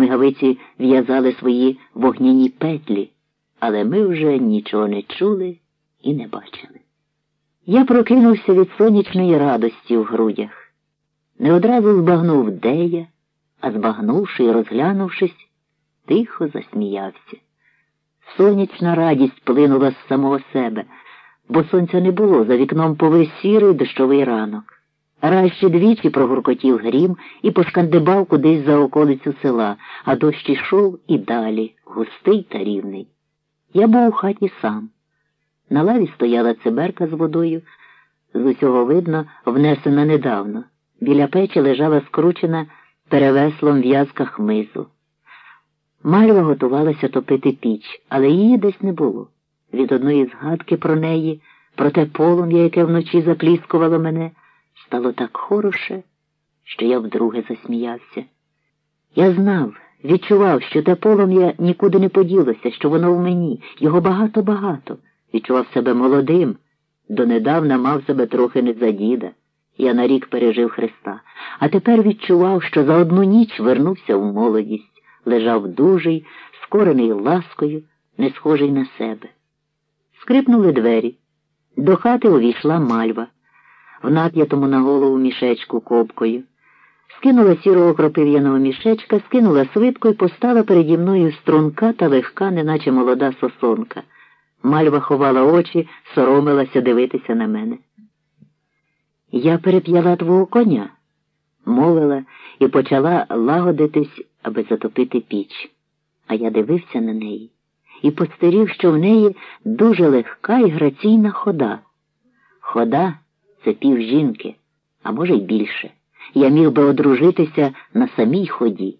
Мигавиці в'язали свої вогняні петлі, але ми вже нічого не чули і не бачили. Я прокинувся від сонячної радості в грудях. Не одразу збагнув, де я, а збагнувши і розглянувшись, тихо засміявся. Сонячна радість плинула з самого себе, бо сонця не було за вікном повис дощовий ранок. Раз ще двічі прогуркотів грім і пошкандибав кудись за околицю села, а дощ ішов і далі, густий та рівний. Я був у хаті сам. На лаві стояла циберка з водою, з усього видно, внесена недавно. Біля печі лежала скручена перевеслом в'язка хмизу. Мальва готувалася топити піч, але її десь не було. Від одної згадки про неї, про те полум'я, яке вночі запліскувало мене, стало так хороше, що я вдруге засміявся. Я знав, відчував, що те полум'я нікуди не поділося, що воно в мені, його багато-багато, відчував себе молодим, донедавна мав себе трохи не за діда. Я на рік пережив Христа, а тепер відчував, що за одну ніч вернувся в молодість лежав дужий, скорений ласкою, не схожий на себе. Скрипнули двері. До хати увійшла мальва, в нап'ятому на голову мішечку копкою. Скинула сірого кропив'яного мішечка, скинула свитку і постала переді мною струнка та легка, неначе молода сосонка. Мальва ховала очі, соромилася дивитися на мене. Я переп'яла твого коня, мовила і почала лагодитись аби затопити піч. А я дивився на неї і постерів, що в неї дуже легка і граційна хода. Хода це пів жінки, а може й більше. Я міг би одружитися на самій ході.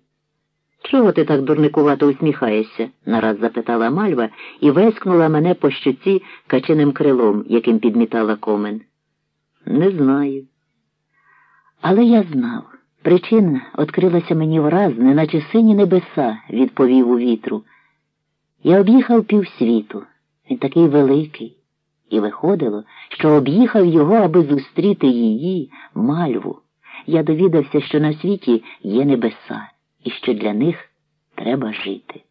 Чого ти так дурникувато усміхаєшся? нараз запитала мальва і вескнула мене по щоці каченим крилом, яким підмітала комен. Не знаю. Але я знав. Причина відкрилася мені враз, неначе сині небеса, відповів у вітру. Я об'їхав півсвіту, він такий великий, і виходило, що об'їхав його, аби зустріти її, мальву. Я довідався, що на світі є небеса, і що для них треба жити.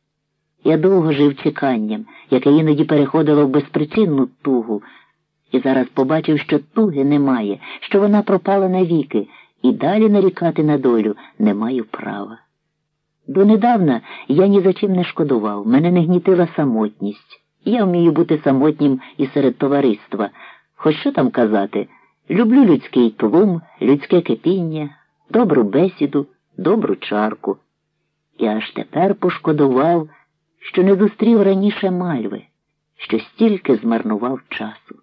Я довго жив чеканням, яке іноді переходило в безпричинну тугу, і зараз побачив, що туги немає, що вона пропала навіки і далі нарікати на долю не маю права. Донедавна я ні за чим не шкодував, мене не гнітила самотність. Я вмію бути самотнім і серед товариства. Хоч що там казати, люблю людський тлум, людське кипіння, добру бесіду, добру чарку. І аж тепер пошкодував, що не зустрів раніше мальви, що стільки змарнував часу.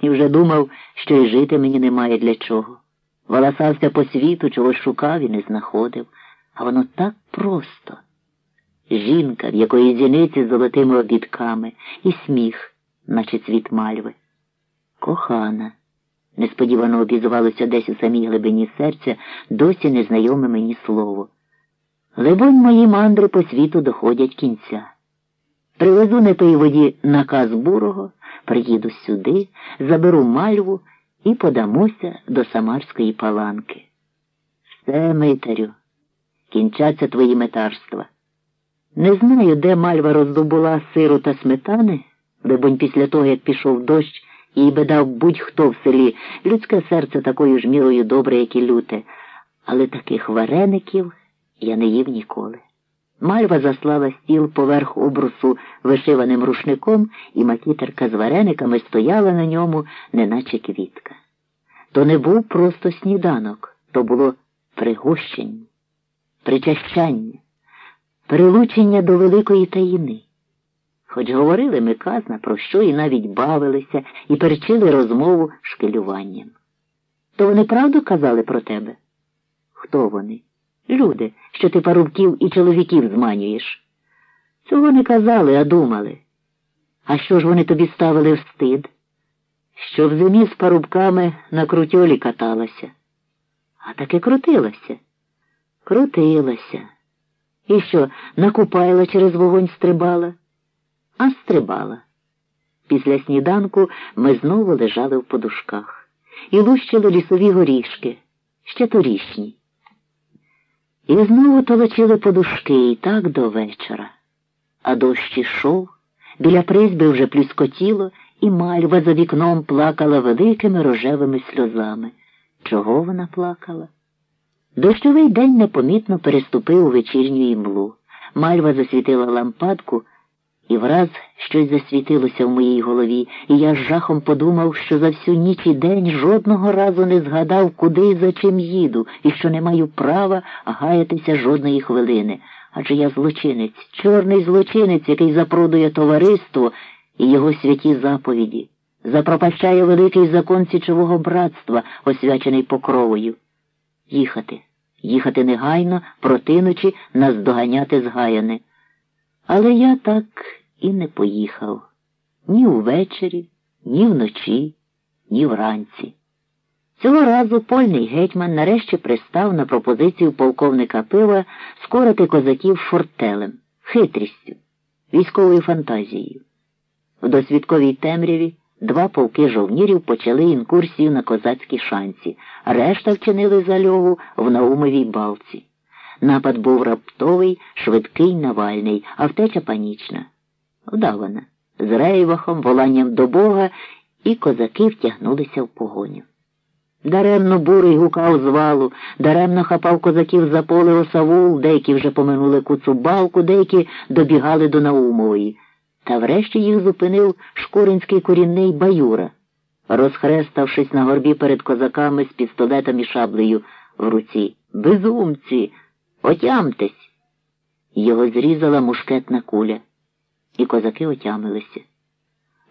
І вже думав, що й жити мені немає для чого. Волосався по світу, чогось шукав і не знаходив, а воно так просто. Жінка, в якої зіниці з золотими обідками, і сміх, наче цвіт мальви. Кохана, несподівано обізвалося десь у самій глибині серця досі незнайоме мені слово. Либонь, мої мандри по світу доходять кінця. Привезу на той воді наказ бурого, приїду сюди, заберу мальву і подамося до Самарської паланки. Все, митарю, кінчаться твої метарства. Не знаю, де мальва роздобула сиру та сметани, либонь після того, як пішов дощ, їй би дав будь-хто в селі, людське серце такою ж мірою добре, як і люте, але таких вареників я не їв ніколи. Мальва заслала стіл поверх обрусу вишиваним рушником, і макітерка з варениками стояла на ньому, неначе квітка. То не був просто сніданок, то було пригощення, причащання, прилучення до великої таїни. Хоч говорили ми казна, про що і навіть бавилися, і перечили розмову шкелюванням. То вони правду казали про тебе? Хто вони? Люди, що ти парубків і чоловіків зманюєш. Цього не казали, а думали. А що ж вони тобі ставили в стид? Що в зимі з парубками на крутьолі каталася. А таки крутилася. Крутилася. І що, накупайла через вогонь стрибала? А стрибала. Після сніданку ми знову лежали в подушках і лущили лісові горішки, ще торішні. І знову толочили подушки і так до вечора. А дощ ішов, біля призьби вже плюскотіло, і мальва за вікном плакала великими рожевими сльозами. Чого вона плакала? Дощовий день непомітно переступив у вечірню імлу. Мальва засвітила лампадку, і враз щось засвітилося в моїй голові, і я з жахом подумав, що за всю ніч і день жодного разу не згадав, куди і за чим їду, і що не маю права гаятися жодної хвилини. Адже я злочинець, чорний злочинець, який запродує товариство і його святі заповіді, запропащає великий закон січового братства, освячений покровою. Їхати, їхати негайно, протинучи, наздоганяти згаяне. Але я так і не поїхав ні увечері, ні вночі, ні вранці. Цього разу польний гетьман нарешті пристав на пропозицію полковника пива скорити козаків фортелем, хитрістю, військовою фантазією. В досвідковій темряві два полки жовнірів почали інкурсію на козацькі шанці, решта вчинили зальову в Наумовій балці. Напад був раптовий, швидкий, навальний, а втеча панічна. Вдавана, з рейвахом, воланням до Бога, і козаки втягнулися в погоню. Даремно бурий гукав з валу, даремно хапав козаків за поле осавул, деякі вже поминули куцу балку, деякі добігали до Наумової. Та врешті їх зупинив шкуринський корінний баюра, розхреставшись на горбі перед козаками з пістолетом і шаблею в руці. Безумці, отямтесь. Його зрізала мушкетна куля, і козаки отямилися.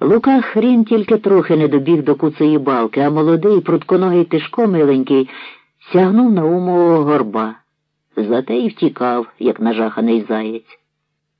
Лука хрін тільки трохи не добіг до куцеї балки, а молодий, прутконогий тишко миленький, сягнув на умового горба. Зате й втікав, як нажаханий заєць.